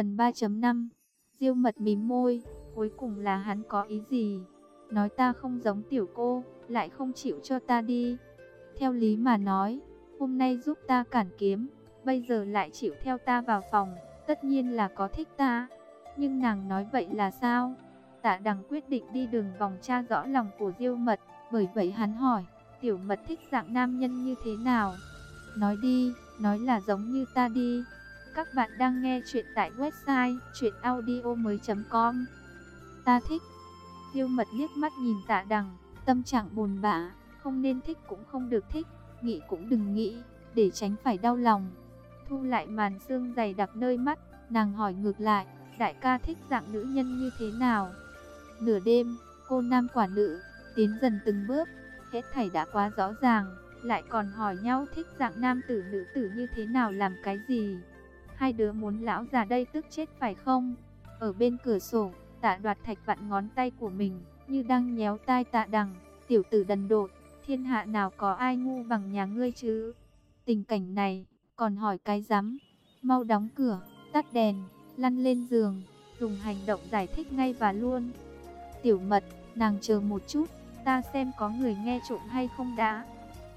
Phần 3.5 Diêu mật mím môi, cuối cùng là hắn có ý gì? Nói ta không giống tiểu cô, lại không chịu cho ta đi. Theo lý mà nói, hôm nay giúp ta cản kiếm, bây giờ lại chịu theo ta vào phòng, tất nhiên là có thích ta. Nhưng nàng nói vậy là sao? Tạ đằng quyết định đi đường vòng tra rõ lòng của diêu mật, bởi vậy hắn hỏi, tiểu mật thích dạng nam nhân như thế nào? Nói đi, nói là giống như ta đi. Các bạn đang nghe chuyện tại website chuyenaudio.com Ta thích. Tiêu mật liếc mắt nhìn tạ đằng, tâm trạng buồn bã, không nên thích cũng không được thích, nghĩ cũng đừng nghĩ, để tránh phải đau lòng. Thu lại màn xương dày đặc nơi mắt, nàng hỏi ngược lại, đại ca thích dạng nữ nhân như thế nào? Nửa đêm, cô nam quả nữ, tiến dần từng bước, hết thảy đã quá rõ ràng, lại còn hỏi nhau thích dạng nam tử nữ tử như thế nào làm cái gì? Hai đứa muốn lão già đây tức chết phải không? Ở bên cửa sổ, tạ đoạt thạch vặn ngón tay của mình, như đang nhéo tai tạ đằng, tiểu tử đần độn, thiên hạ nào có ai ngu bằng nhà ngươi chứ? Tình cảnh này, còn hỏi cái rắm mau đóng cửa, tắt đèn, lăn lên giường, dùng hành động giải thích ngay và luôn. Tiểu mật, nàng chờ một chút, ta xem có người nghe trộm hay không đã.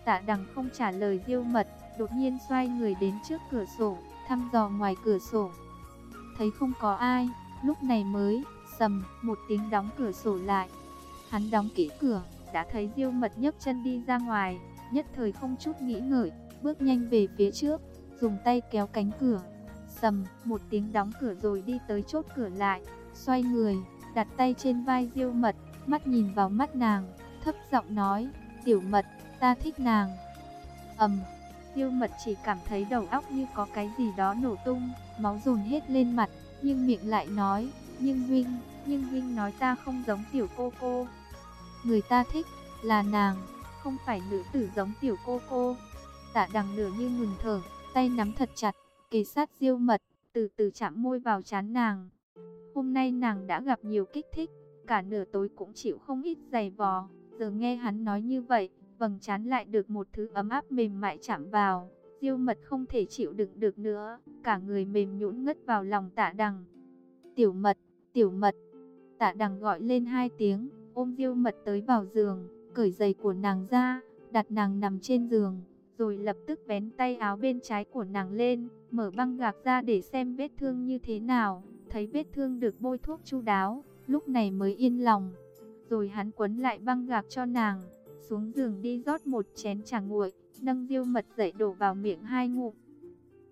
Tạ đằng không trả lời diêu mật, đột nhiên xoay người đến trước cửa sổ, thăm dò ngoài cửa sổ. Thấy không có ai, lúc này mới, sầm, một tiếng đóng cửa sổ lại. Hắn đóng kỹ cửa, đã thấy diêu mật nhấc chân đi ra ngoài, nhất thời không chút nghĩ ngợi, bước nhanh về phía trước, dùng tay kéo cánh cửa. Sầm, một tiếng đóng cửa rồi đi tới chốt cửa lại, xoay người, đặt tay trên vai diêu mật, mắt nhìn vào mắt nàng, thấp giọng nói, tiểu mật, ta thích nàng. ầm, diêu mật chỉ cảm thấy đầu óc như có cái gì đó nổ tung, máu dồn hết lên mặt, nhưng miệng lại nói, nhưng huynh, nhưng huynh nói ta không giống tiểu cô cô. Người ta thích, là nàng, không phải nữ tử giống tiểu cô cô. Tạ đằng nửa như ngừng thở, tay nắm thật chặt, kề sát diêu mật, từ từ chạm môi vào chán nàng. Hôm nay nàng đã gặp nhiều kích thích, cả nửa tối cũng chịu không ít giày vò. Giờ nghe hắn nói như vậy, vầng chán lại được một thứ ấm áp mềm mại chạm vào. Diêu mật không thể chịu đựng được nữa, cả người mềm nhũn ngất vào lòng tạ đằng. Tiểu mật, tiểu mật, tạ đằng gọi lên hai tiếng, ôm diêu mật tới vào giường, cởi giày của nàng ra, đặt nàng nằm trên giường, rồi lập tức vén tay áo bên trái của nàng lên, mở băng gạc ra để xem vết thương như thế nào, thấy vết thương được bôi thuốc chu đáo, lúc này mới yên lòng. Rồi hắn quấn lại băng gạc cho nàng, xuống giường đi rót một chén trà nguội, nâng diêu mật dậy đổ vào miệng hai ngụm.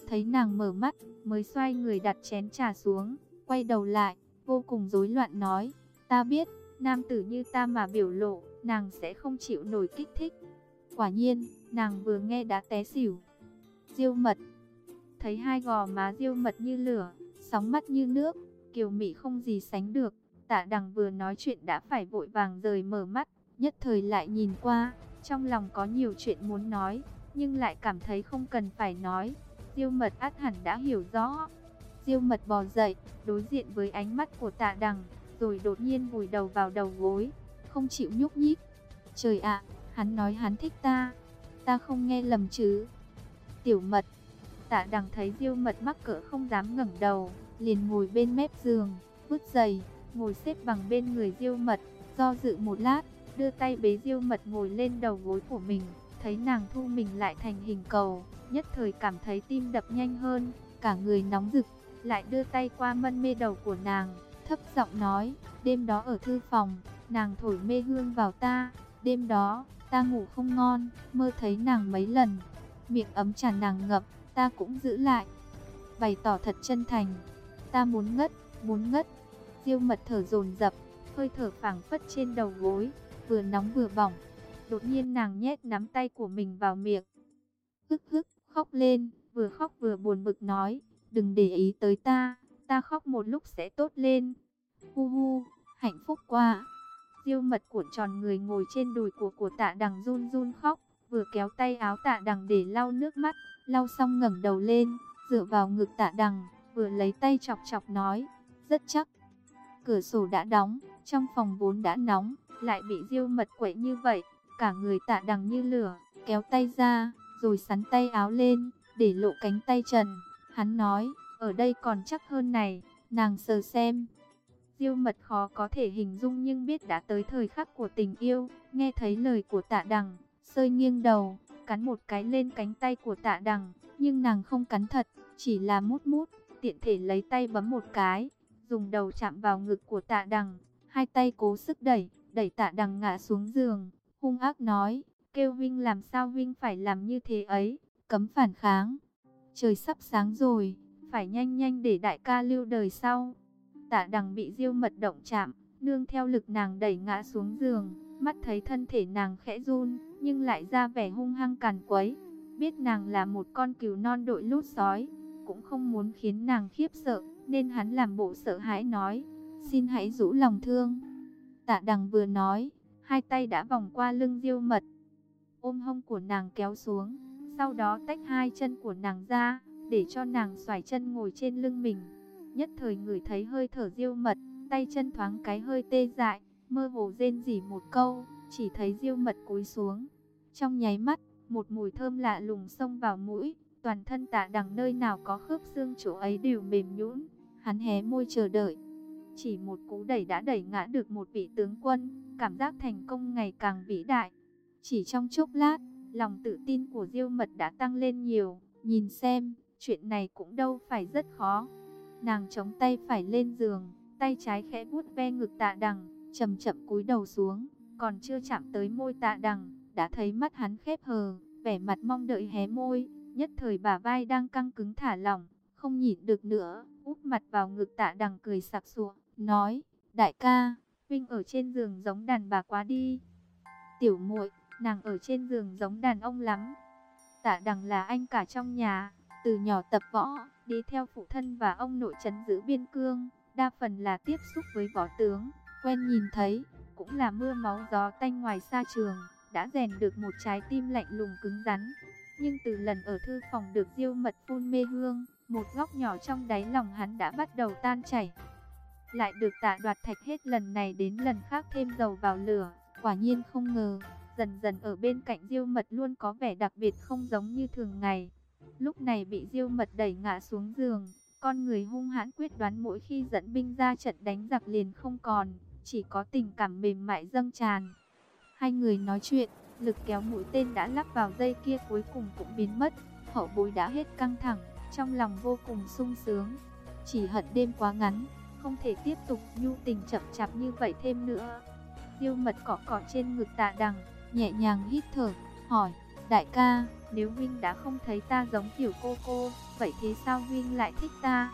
Thấy nàng mở mắt, mới xoay người đặt chén trà xuống, quay đầu lại, vô cùng rối loạn nói, ta biết, nam tử như ta mà biểu lộ, nàng sẽ không chịu nổi kích thích. Quả nhiên, nàng vừa nghe đã té xỉu. Diêu mật, thấy hai gò má diêu mật như lửa, sóng mắt như nước, kiều mị không gì sánh được. Tạ đằng vừa nói chuyện đã phải vội vàng rời mở mắt, nhất thời lại nhìn qua, trong lòng có nhiều chuyện muốn nói, nhưng lại cảm thấy không cần phải nói. Diêu mật át hẳn đã hiểu rõ. Diêu mật bò dậy, đối diện với ánh mắt của tạ đằng, rồi đột nhiên vùi đầu vào đầu gối, không chịu nhúc nhích. Trời ạ, hắn nói hắn thích ta, ta không nghe lầm chứ. Tiểu mật, tạ đằng thấy diêu mật mắc cỡ không dám ngẩng đầu, liền ngồi bên mép giường, vứt giày, ngồi xếp bằng bên người diêu mật, do dự một lát, đưa tay bế diêu mật ngồi lên đầu gối của mình, thấy nàng thu mình lại thành hình cầu, nhất thời cảm thấy tim đập nhanh hơn, cả người nóng rực, lại đưa tay qua mân mê đầu của nàng, thấp giọng nói, đêm đó ở thư phòng, nàng thổi mê hương vào ta, đêm đó, ta ngủ không ngon, mơ thấy nàng mấy lần, miệng ấm tràn nàng ngập, ta cũng giữ lại, bày tỏ thật chân thành, ta muốn ngất, muốn ngất, diêu mật thở dồn dập, hơi thở phảng phất trên đầu gối, vừa nóng vừa bỏng, đột nhiên nàng nhét nắm tay của mình vào miệng, hức hức, khóc lên, vừa khóc vừa buồn bực nói, đừng để ý tới ta, ta khóc một lúc sẽ tốt lên, hu hu, hạnh phúc quá. Diêu mật cuộn tròn người ngồi trên đùi của của tạ đằng run run khóc, vừa kéo tay áo tạ đằng để lau nước mắt, lau xong ngẩng đầu lên, dựa vào ngực tạ đằng, vừa lấy tay chọc chọc nói, rất chắc. Cửa sổ đã đóng, trong phòng vốn đã nóng, lại bị diêu mật quậy như vậy, cả người tạ đằng như lửa, kéo tay ra, rồi sắn tay áo lên, để lộ cánh tay trần. Hắn nói, ở đây còn chắc hơn này, nàng sờ xem. Diêu mật khó có thể hình dung nhưng biết đã tới thời khắc của tình yêu, nghe thấy lời của tạ đằng, sơi nghiêng đầu, cắn một cái lên cánh tay của tạ đằng, nhưng nàng không cắn thật, chỉ là mút mút, tiện thể lấy tay bấm một cái, dùng đầu chạm vào ngực của tạ đằng, hai tay cố sức đẩy, đẩy tạ đằng ngã xuống giường, hung ác nói, kêu Vinh làm sao Vinh phải làm như thế ấy, cấm phản kháng. Trời sắp sáng rồi, phải nhanh nhanh để đại ca lưu đời sau. Tạ đằng bị diêu mật động chạm, nương theo lực nàng đẩy ngã xuống giường, mắt thấy thân thể nàng khẽ run, nhưng lại ra vẻ hung hăng càn quấy. Biết nàng là một con cừu non đội lút sói, cũng không muốn khiến nàng khiếp sợ, nên hắn làm bộ sợ hãi nói, xin hãy rũ lòng thương. Tạ đằng vừa nói, hai tay đã vòng qua lưng diêu mật, ôm hông của nàng kéo xuống, sau đó tách hai chân của nàng ra, để cho nàng xoài chân ngồi trên lưng mình. Nhất thời người thấy hơi thở diêu mật, tay chân thoáng cái hơi tê dại, mơ hồ rên rỉ một câu, chỉ thấy diêu mật cúi xuống. Trong nháy mắt, một mùi thơm lạ lùng xông vào mũi, toàn thân tạ đằng nơi nào có khớp xương chỗ ấy đều mềm nhũn. Hắn hé môi chờ đợi. Chỉ một cú đẩy đã đẩy ngã được một vị tướng quân, cảm giác thành công ngày càng vĩ đại. Chỉ trong chốc lát, lòng tự tin của Diêu Mật đã tăng lên nhiều, nhìn xem, chuyện này cũng đâu phải rất khó. Nàng chống tay phải lên giường, tay trái khẽ vuốt ve ngực tạ đằng, chậm chậm cúi đầu xuống, còn chưa chạm tới môi tạ đằng, đã thấy mắt hắn khép hờ, vẻ mặt mong đợi hé môi, nhất thời bà vai đang căng cứng thả lỏng, không nhịn được nữa, úp mặt vào ngực tạ đằng cười sặc sụa, nói, đại ca, Vinh ở trên giường giống đàn bà quá đi. Tiểu muội nàng ở trên giường giống đàn ông lắm. Tạ đằng là anh cả trong nhà, từ nhỏ tập võ, đi theo phụ thân và ông nội trấn giữ biên cương, đa phần là tiếp xúc với võ tướng, quen nhìn thấy, cũng là mưa máu gió tanh ngoài xa trường, đã rèn được một trái tim lạnh lùng cứng rắn. Nhưng từ lần ở thư phòng được diêu mật phun mê hương, một góc nhỏ trong đáy lòng hắn đã bắt đầu tan chảy. Lại được tạ đoạt thạch hết lần này đến lần khác thêm dầu vào lửa, quả nhiên không ngờ, dần dần ở bên cạnh diêu mật luôn có vẻ đặc biệt không giống như thường ngày. Lúc này bị diêu mật đẩy ngã xuống giường, con người hung hãn quyết đoán mỗi khi dẫn binh ra trận đánh giặc liền không còn, chỉ có tình cảm mềm mại dâng tràn. Hai người nói chuyện, lực kéo mũi tên đã lắp vào dây kia cuối cùng cũng biến mất, hậu bối đã hết căng thẳng, trong lòng vô cùng sung sướng. Chỉ hận đêm quá ngắn, không thể tiếp tục nhu tình chậm chạp như vậy thêm nữa. Tiêu mật cọ cọ trên ngực tạ đằng, nhẹ nhàng hít thở, hỏi, đại ca, nếu Vinh đã không thấy ta giống tiểu cô cô, vậy thế sao Vinh lại thích ta?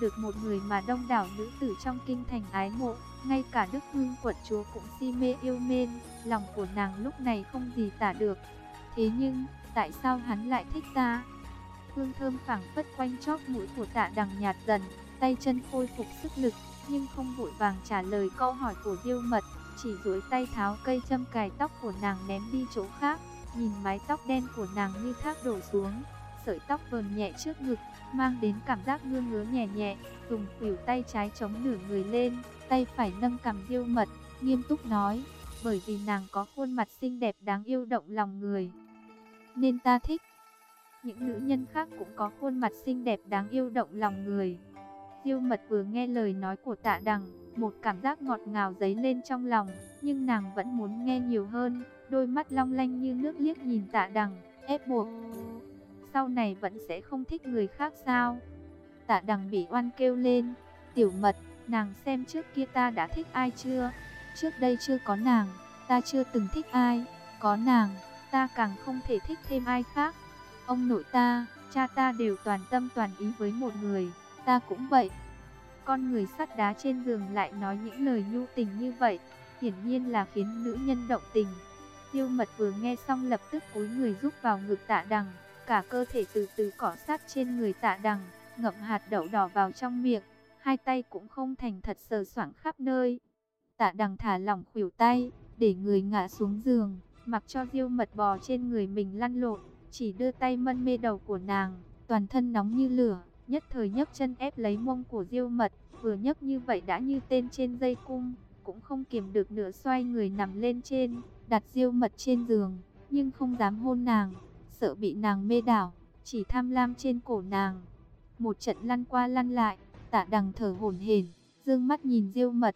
Được một người mà đông đảo nữ tử trong kinh thành ái mộ, ngay cả Đức Hương quận chúa cũng si mê yêu mến, lòng của nàng lúc này không gì tả được. Thế nhưng, tại sao hắn lại thích ta? Hương thơm phảng phất quanh chóp mũi của tạ đằng nhạt dần, tay chân khôi phục sức lực, nhưng không vội vàng trả lời câu hỏi của Diêu Mật, chỉ duỗi tay tháo cây châm cài tóc của nàng ném đi chỗ khác, nhìn mái tóc đen của nàng như thác đổ xuống, sợi tóc vờn nhẹ trước ngực, mang đến cảm giác ngứa ngứa nhẹ nhẹ, dùng khuỷu tay trái chống nửa người lên, tay phải nâng cằm Diêu Mật, nghiêm túc nói, bởi vì nàng có khuôn mặt xinh đẹp đáng yêu động lòng người, nên ta thích. Những nữ nhân khác cũng có khuôn mặt xinh đẹp đáng yêu động lòng người. Tiêu Mật vừa nghe lời nói của Tạ Đằng, một cảm giác ngọt ngào dấy lên trong lòng, nhưng nàng vẫn muốn nghe nhiều hơn, đôi mắt long lanh như nước liếc nhìn tạ đằng, ép buộc. Sau này vẫn sẽ không thích người khác sao? Tạ đằng bị oan kêu lên, tiểu mật, nàng xem trước kia ta đã thích ai chưa? Trước đây chưa có nàng, ta chưa từng thích ai, có nàng, ta càng không thể thích thêm ai khác. Ông nội ta, cha ta đều toàn tâm toàn ý với một người, ta cũng vậy. Con người sắt đá trên giường lại nói những lời nhu tình như vậy, hiển nhiên là khiến nữ nhân động tình. Tiêu mật vừa nghe xong lập tức cúi người rúc vào ngực tạ đằng, cả cơ thể từ từ cỏ sát trên người tạ đằng, ngậm hạt đậu đỏ vào trong miệng, hai tay cũng không thành thật sờ soảng khắp nơi. Tạ đằng thả lỏng khuỷu tay, để người ngã xuống giường, mặc cho diêu mật bò trên người mình lăn lộn, chỉ đưa tay mân mê đầu của nàng, toàn thân nóng như lửa nhất thời nhấc chân ép lấy mông của diêu mật, vừa nhấc như vậy đã như tên trên dây cung, cũng không kiềm được nửa xoay người nằm lên trên, đặt diêu mật trên giường, nhưng không dám hôn nàng, sợ bị nàng mê đảo, chỉ tham lam trên cổ nàng. một trận lăn qua lăn lại, tạ đằng thở hổn hển, dương mắt nhìn diêu mật.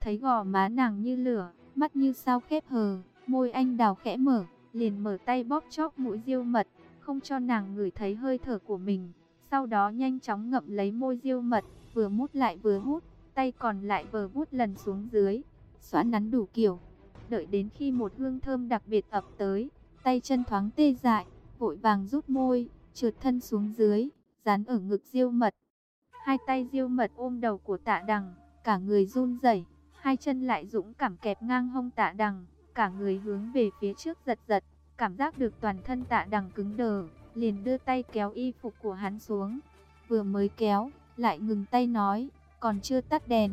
Thấy gò má nàng như lửa, mắt như sao khép hờ, môi anh đào khẽ mở, liền mở tay bóp chóp mũi diêu mật, không cho nàng ngửi thấy hơi thở của mình. Sau đó nhanh chóng ngậm lấy môi diêu mật, vừa mút lại vừa hút, tay còn lại vờ vút lần xuống dưới, xóa nắn đủ kiểu. Đợi đến khi một hương thơm đặc biệt ập tới, tay chân thoáng tê dại, vội vàng rút môi, trượt thân xuống dưới, dán ở ngực diêu mật. Hai tay diêu mật ôm đầu của tạ đằng, cả người run rẩy, hai chân lại dũng cảm kẹp ngang hông tạ đằng, cả người hướng về phía trước giật giật, cảm giác được toàn thân tạ đằng cứng đờ, liền đưa tay kéo y phục của hắn xuống. Vừa mới kéo, lại ngừng tay nói, còn chưa tắt đèn.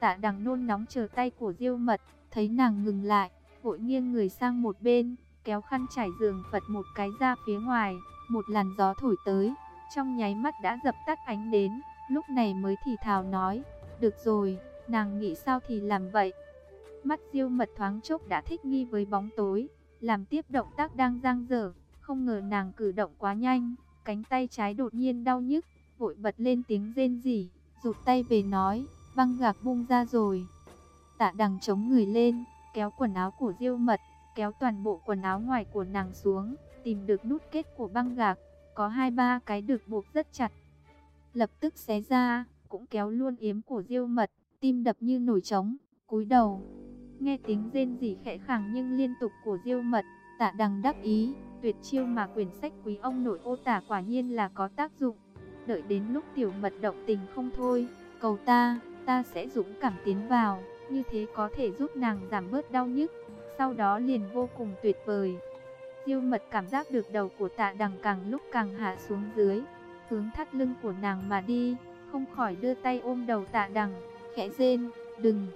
Tạ đằng nôn nóng chờ tay của diêu mật, thấy nàng ngừng lại, vội nghiêng người sang một bên, kéo khăn trải giường Phật một cái ra phía ngoài, một làn gió thổi tới, trong nháy mắt đã dập tắt ánh đến, lúc này mới thì thào nói, được rồi, nàng nghĩ sao thì làm vậy. Mắt diêu mật thoáng chốc đã thích nghi với bóng tối, làm tiếp động tác đang giang dở, không ngờ nàng cử động quá nhanh, cánh tay trái đột nhiên đau nhức, vội bật lên tiếng rên rỉ, rụt tay về nói, băng gạc bung ra rồi. Tạ đằng chống người lên, kéo quần áo của diêu mật, kéo toàn bộ quần áo ngoài của nàng xuống, tìm được nút kết của băng gạc, có hai ba cái được buộc rất chặt. Lập tức xé ra, cũng kéo luôn yếm của diêu mật, tim đập như nổi trống, cúi đầu. Nghe tiếng rên rỉ khẽ khàng nhưng liên tục của diêu mật, tạ đằng đắc ý, tuyệt chiêu mà quyển sách quý ông nội ô tả quả nhiên là có tác dụng. Đợi đến lúc tiểu mật động tình không thôi, cầu ta, ta sẽ dũng cảm tiến vào, như thế có thể giúp nàng giảm bớt đau nhức, sau đó liền vô cùng tuyệt vời. Diêu mật cảm giác được đầu của tạ đằng càng lúc càng hạ xuống dưới, hướng thắt lưng của nàng mà đi, không khỏi đưa tay ôm đầu tạ đằng, khẽ rên, đừng.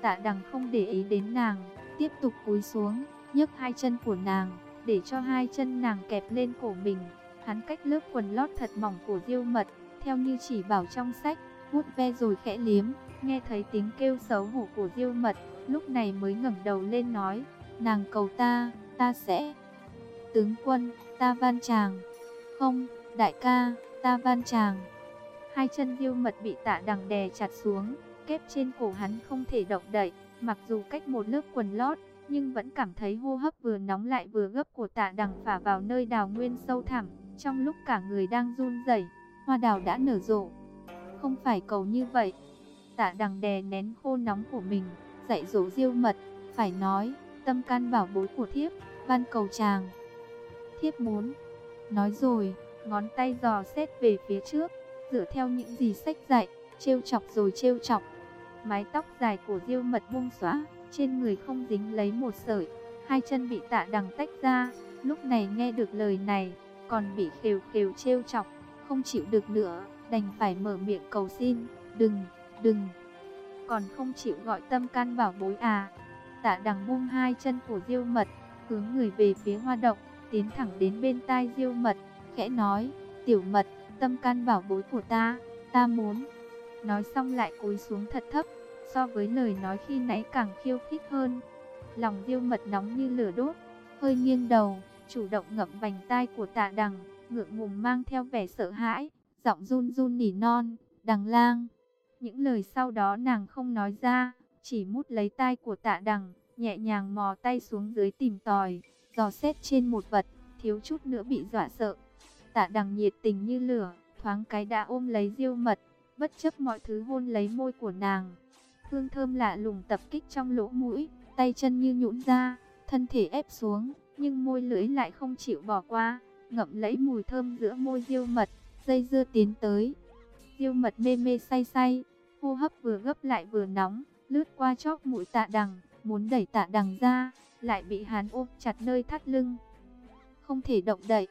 Tạ đằng không để ý đến nàng, tiếp tục cúi xuống, nhấc hai chân của nàng, để cho hai chân nàng kẹp lên cổ mình. Hắn cách lớp quần lót thật mỏng của diêu mật, theo như chỉ bảo trong sách, vuốt ve rồi khẽ liếm, nghe thấy tiếng kêu xấu hổ của diêu mật, lúc này mới ngẩng đầu lên nói, nàng cầu ta, ta sẽ. Tướng quân, ta van chàng. Không, đại ca, ta van chàng. Hai chân diêu mật bị tạ đằng đè chặt xuống, kép trên cổ hắn không thể động đậy, mặc dù cách một lớp quần lót, nhưng vẫn cảm thấy hô hấp vừa nóng lại vừa gấp của tạ đằng phả vào nơi đào nguyên sâu thẳm, trong lúc cả người đang run rẩy, hoa đào đã nở rộ. Không phải cầu như vậy. Tạ đằng đè nén khô nóng của mình, dạy dỗ diêu mật, phải nói, tâm can bảo bối của thiếp, van cầu chàng. Thiếp muốn, nói rồi, ngón tay dò xét về phía trước, dựa theo những gì sách dạy, trêu chọc rồi trêu chọc. Mái tóc dài của diêu mật buông xóa, trên người không dính lấy một sợi, hai chân bị tạ đằng tách ra, lúc này nghe được lời này, còn bị khều khều trêu chọc, không chịu được nữa, đành phải mở miệng cầu xin, đừng, đừng, còn không chịu gọi tâm can bảo bối à. Tạ đằng buông hai chân của diêu mật, hướng người về phía hoa động, tiến thẳng đến bên tai diêu mật, khẽ nói, tiểu mật, tâm can bảo bối của ta, ta muốn. Nói xong lại cúi xuống thật thấp, so với lời nói khi nãy càng khiêu khích hơn. Lòng diêu mật nóng như lửa đốt, hơi nghiêng đầu, chủ động ngậm vành tai của tạ đằng, ngượng ngùng mang theo vẻ sợ hãi, giọng run run nỉ non, đằng lang. Những lời sau đó nàng không nói ra, chỉ mút lấy tai của tạ đằng, nhẹ nhàng mò tay xuống dưới tìm tòi, dò xét trên một vật, thiếu chút nữa bị dọa sợ. Tạ đằng nhiệt tình như lửa, thoáng cái đã ôm lấy diêu mật, bất chấp mọi thứ hôn lấy môi của nàng. Hương thơm lạ lùng tập kích trong lỗ mũi, tay chân như nhũn ra, thân thể ép xuống, nhưng môi lưỡi lại không chịu bỏ qua, ngậm lấy mùi thơm giữa môi diêu mật, dây dưa tiến tới. Diêu mật mê mê say say, hô hấp vừa gấp lại vừa nóng, lướt qua chóp mũi tạ đằng, muốn đẩy tạ đằng ra, lại bị hắn ôm chặt nơi thắt lưng. Không thể động đậy,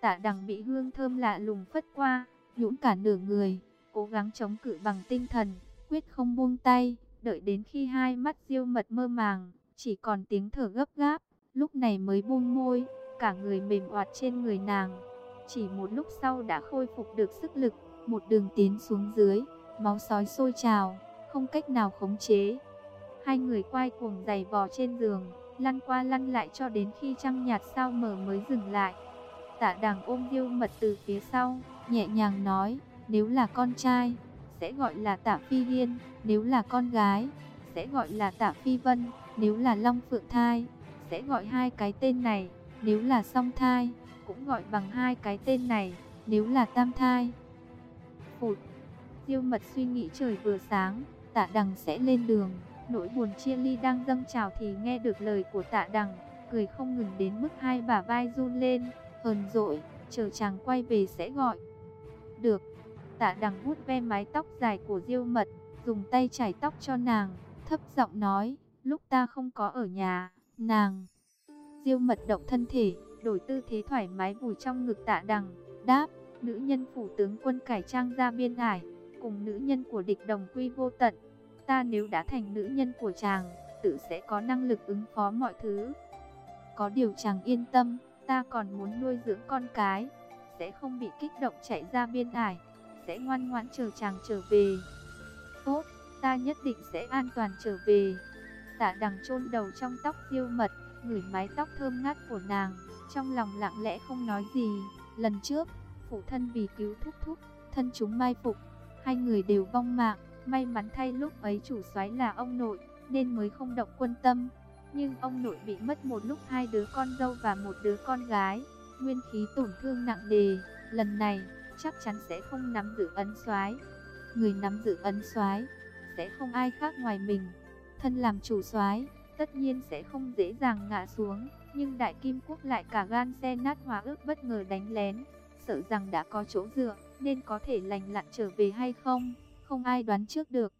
tạ đằng bị hương thơm lạ lùng phất qua, nhũn cả nửa người, cố gắng chống cự bằng tinh thần, quyết không buông tay, đợi đến khi hai mắt diêu mật mơ màng, chỉ còn tiếng thở gấp gáp, lúc này mới buông môi, cả người mềm oạt trên người nàng. Chỉ một lúc sau đã khôi phục được sức lực, một đường tiến xuống dưới, máu sói sôi trào, không cách nào khống chế. Hai người quay cuồng giày vò trên giường, lăn qua lăn lại cho đến khi trăng nhạt sao mở mới dừng lại. Tạ đằng ôm diêu mật từ phía sau, nhẹ nhàng nói, nếu là con trai, sẽ gọi là tạ phi hiên, nếu là con gái, sẽ gọi là tạ phi vân, nếu là long phượng thai, sẽ gọi hai cái tên này, nếu là song thai, cũng gọi bằng hai cái tên này, nếu là tam thai. Phụt, diêu mật suy nghĩ trời vừa sáng, tạ đằng sẽ lên đường, nỗi buồn chia ly đang dâng trào thì nghe được lời của tạ đằng, cười không ngừng đến mức hai bả vai run lên, hờn dội, chờ chàng quay về sẽ gọi. Được, tạ đằng vuốt ve mái tóc dài của diêu mật, dùng tay chải tóc cho nàng, thấp giọng nói, lúc ta không có ở nhà, nàng. Diêu mật động thân thể, đổi tư thế thoải mái vùi trong ngực tạ đằng, đáp, nữ nhân phủ tướng quân cải trang ra biên ải, cùng nữ nhân của địch đồng quy vô tận. Ta nếu đã thành nữ nhân của chàng, tự sẽ có năng lực ứng phó mọi thứ. Có điều chàng yên tâm, ta còn muốn nuôi dưỡng con cái, sẽ không bị kích động chạy ra biên ải, sẽ ngoan ngoãn chờ chàng trở về. Tốt, ta nhất định sẽ an toàn trở về. Tạ đằng chôn đầu trong tóc tiêu mật, ngửi mái tóc thơm ngát của nàng, trong lòng lặng lẽ không nói gì. Lần trước, phụ thân vì cứu thúc thúc, thân chúng mai phục, hai người đều vong mạng. May mắn thay lúc ấy chủ soái là ông nội, nên mới không động quân tâm. Nhưng ông nội bị mất một lúc hai đứa con dâu và một đứa con gái, nguyên khí tổn thương nặng nề. Lần này, chắc chắn sẽ không nắm giữ ấn soái. Người nắm giữ ấn soái sẽ không ai khác ngoài mình. Thân làm chủ soái, tất nhiên sẽ không dễ dàng ngã xuống, nhưng Đại Kim Quốc lại cả gan xe nát hóa ước bất ngờ đánh lén, sợ rằng đã có chỗ dựa, nên có thể lành lặn trở về hay không, không ai đoán trước được.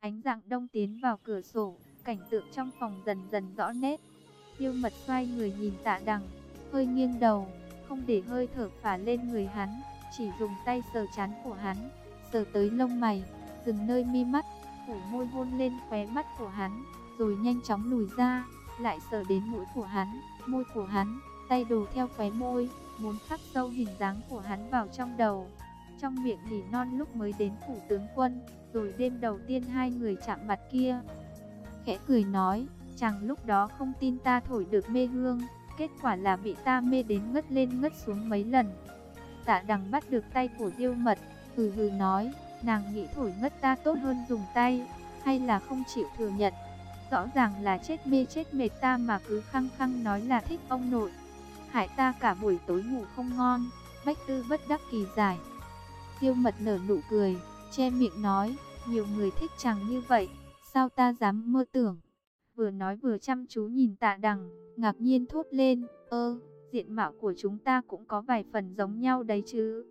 Ánh dạng đông tiến vào cửa sổ, cảnh tượng trong phòng dần dần rõ nét. Tiêu mật xoay người nhìn tạ đằng, hơi nghiêng đầu, không để hơi thở phả lên người hắn, chỉ dùng tay sờ chán của hắn, sờ tới lông mày, dừng nơi mi mắt, phủ môi hôn lên khóe mắt của hắn, rồi nhanh chóng lùi ra, lại sờ đến mũi của hắn, môi của hắn, tay đồ theo khóe môi, muốn khắc sâu hình dáng của hắn vào trong đầu. Trong miệng nỉ non lúc mới đến phủ tướng quân, rồi đêm đầu tiên hai người chạm mặt kia. Khẽ cười nói, chàng lúc đó không tin ta thổi được mê hương, kết quả là bị ta mê đến ngất lên ngất xuống mấy lần. Tạ đằng bắt được tay của diêu mật, hừ hừ nói, nàng nghĩ thổi ngất ta tốt hơn dùng tay, hay là không chịu thừa nhận. Rõ ràng là chết mê chết mệt ta mà cứ khăng khăng nói là thích ông nội. Hại ta cả buổi tối ngủ không ngon, bách tư bất đắc kỳ giải. Diêu mật nở nụ cười, che miệng nói, nhiều người thích chàng như vậy, sao ta dám mơ tưởng. Vừa nói vừa chăm chú nhìn tạ đằng, ngạc nhiên thốt lên, ơ, diện mạo của chúng ta cũng có vài phần giống nhau đấy chứ.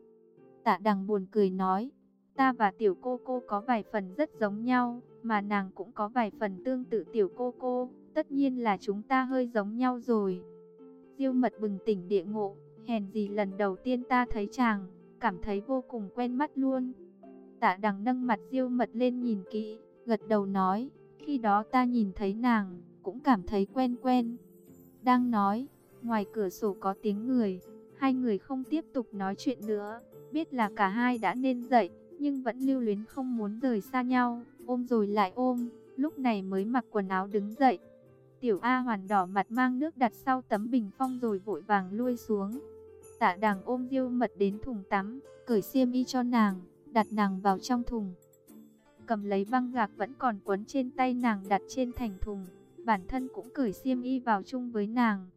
Tạ đằng buồn cười nói, ta và tiểu cô cô có vài phần rất giống nhau, mà nàng cũng có vài phần tương tự tiểu cô cô, tất nhiên là chúng ta hơi giống nhau rồi. Diêu mật bừng tỉnh địa ngộ, hèn gì lần đầu tiên ta thấy chàng, cảm thấy vô cùng quen mắt luôn. Tạ đằng nâng mặt diêu mật lên nhìn kỹ, gật đầu nói, khi đó ta nhìn thấy nàng, cũng cảm thấy quen quen. Đang nói, ngoài cửa sổ có tiếng người, hai người không tiếp tục nói chuyện nữa, biết là cả hai đã nên dậy, nhưng vẫn lưu luyến không muốn rời xa nhau, ôm rồi lại ôm, lúc này mới mặc quần áo đứng dậy. Tiểu A hoàn đỏ mặt mang nước đặt sau tấm bình phong rồi vội vàng lui xuống. Tạ đằng ôm diêu mật đến thùng tắm, cởi xiêm y cho nàng, đặt nàng vào trong thùng. Cầm lấy băng gạc vẫn còn quấn trên tay nàng đặt trên thành thùng, bản thân cũng cởi xiêm y vào chung với nàng.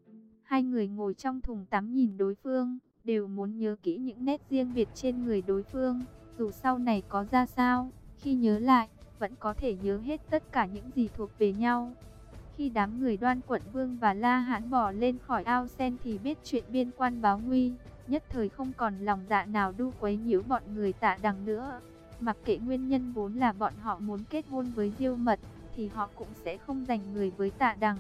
Hai người ngồi trong thùng tắm nhìn đối phương, đều muốn nhớ kỹ những nét riêng biệt trên người đối phương, dù sau này có ra sao, khi nhớ lại, vẫn có thể nhớ hết tất cả những gì thuộc về nhau. Khi đám người đoan quận vương và La Hãn bỏ lên khỏi ao sen thì biết chuyện biên quan báo nguy, nhất thời không còn lòng dạ nào đu quấy nhiễu bọn người tạ đằng nữa. Mặc kệ nguyên nhân vốn là bọn họ muốn kết hôn với diêu mật, thì họ cũng sẽ không giành người với tạ đằng.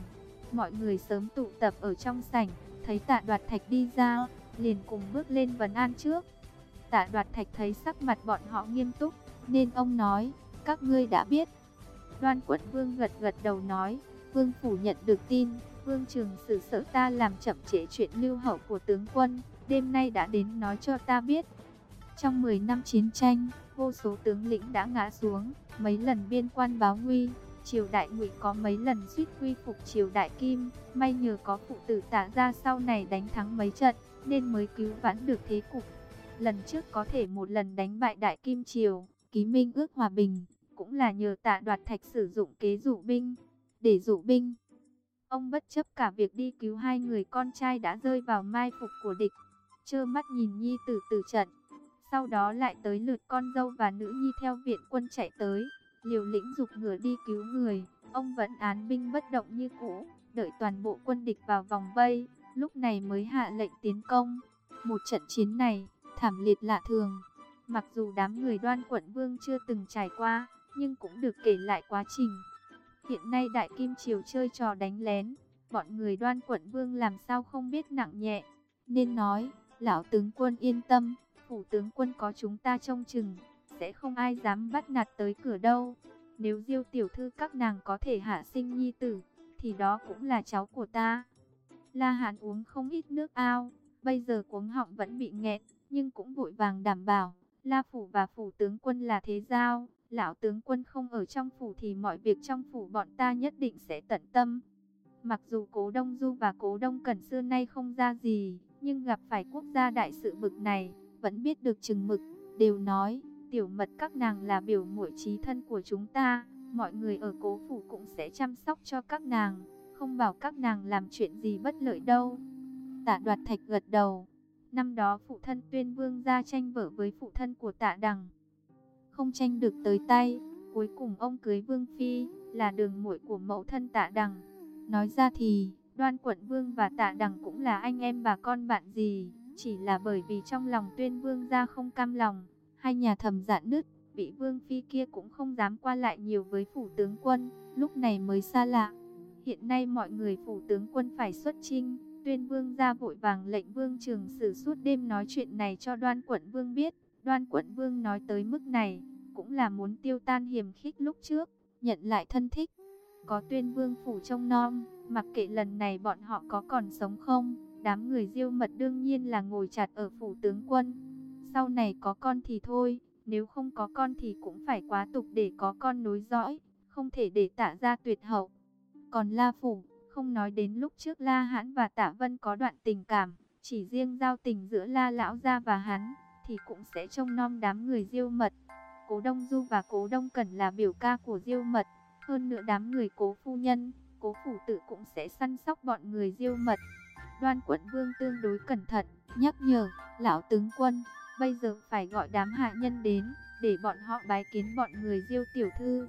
Mọi người sớm tụ tập ở trong sảnh, thấy tạ đoạt thạch đi ra, liền cùng bước lên vấn an trước. Tạ đoạt thạch thấy sắc mặt bọn họ nghiêm túc, nên ông nói, các ngươi đã biết. Đoan quất vương gật gật đầu nói, vương phủ nhận được tin, vương trường sử sợ ta làm chậm trễ chuyện lưu hậu của tướng quân, đêm nay đã đến nói cho ta biết. Trong 10 năm chiến tranh, vô số tướng lĩnh đã ngã xuống, mấy lần biên quan báo nguy, triều đại ngụy có mấy lần suýt quy phục triều đại kim, may nhờ có phụ tử tả ra sau này đánh thắng mấy trận, nên mới cứu vãn được thế cục. Lần trước có thể một lần đánh bại Đại Kim Triều, ký minh ước hòa bình, cũng là nhờ tạ đoạt thạch sử dụng kế dụ binh, để dụ binh. Ông bất chấp cả việc đi cứu hai người con trai đã rơi vào mai phục của địch, trơ mắt nhìn nhi tử tử trận. Sau đó lại tới lượt con dâu và nữ nhi theo viện quân chạy tới, liều lĩnh dục ngựa đi cứu người. Ông vẫn án binh bất động như cũ, đợi toàn bộ quân địch vào vòng vây, lúc này mới hạ lệnh tiến công. Một trận chiến này, thảm liệt lạ thường. Mặc dù đám người đoan quận vương chưa từng trải qua, nhưng cũng được kể lại quá trình. Hiện nay Đại Kim Triều chơi trò đánh lén, bọn người đoan quận vương làm sao không biết nặng nhẹ. Nên nói, lão tướng quân yên tâm, phủ tướng quân có chúng ta trông chừng, sẽ không ai dám bắt nạt tới cửa đâu. Nếu diêu tiểu thư các nàng có thể hạ sinh nhi tử, thì đó cũng là cháu của ta. La Hán uống không ít nước ao, bây giờ cuống họng vẫn bị nghẹn, nhưng cũng vội vàng đảm bảo, La Phủ và Phủ tướng quân là thế giao, lão tướng quân không ở trong phủ thì mọi việc trong phủ bọn ta nhất định sẽ tận tâm. Mặc dù cố Đông Du và cố Đông Cẩn xưa nay không ra gì, nhưng gặp phải quốc gia đại sự bực này, vẫn biết được chừng mực, đều nói, tiểu mật các nàng là biểu muội trí thân của chúng ta, mọi người ở cố phủ cũng sẽ chăm sóc cho các nàng, không bảo các nàng làm chuyện gì bất lợi đâu. Tạ đoạt thạch gật đầu, năm đó phụ thân tuyên vương ra tranh vợ với phụ thân của tạ đằng, không tranh được tới tay, cuối cùng ông cưới vương phi, là đường muội của mẫu thân tạ đằng. Nói ra thì, đoan quận vương và tạ đằng cũng là anh em bà con bạn gì, chỉ là bởi vì trong lòng tuyên vương ra không cam lòng, hai nhà thầm dạn nứt, vị vương phi kia cũng không dám qua lại nhiều với phủ tướng quân, lúc này mới xa lạ. Hiện nay mọi người phủ tướng quân phải xuất chinh, tuyên vương ra vội vàng lệnh vương trường sử suốt đêm nói chuyện này cho đoan quận vương biết. Đoan quận vương nói tới mức này, cũng là muốn tiêu tan hiểm khích lúc trước, nhận lại thân thích. Có tuyên vương phủ trông nom, mặc kệ lần này bọn họ có còn sống không, đám người diêu mật đương nhiên là ngồi chặt ở phủ tướng quân. Sau này có con thì thôi, nếu không có con thì cũng phải quá tục để có con nối dõi, không thể để tạ ra tuyệt hậu. Còn La Phủ, không nói đến lúc trước La Hãn và Tạ Vân có đoạn tình cảm, chỉ riêng giao tình giữa La Lão Gia và hắn, thì cũng sẽ trông nom đám người diêu mật. Cố Đông Du và Cố Đông Cẩn là biểu ca của diêu mật, hơn nữa đám người cố phu nhân, cố phủ tử cũng sẽ săn sóc bọn người diêu mật. Đoan quận vương tương đối cẩn thận, nhắc nhở, lão tướng quân, bây giờ phải gọi đám hạ nhân đến, để bọn họ bái kiến bọn người diêu tiểu thư.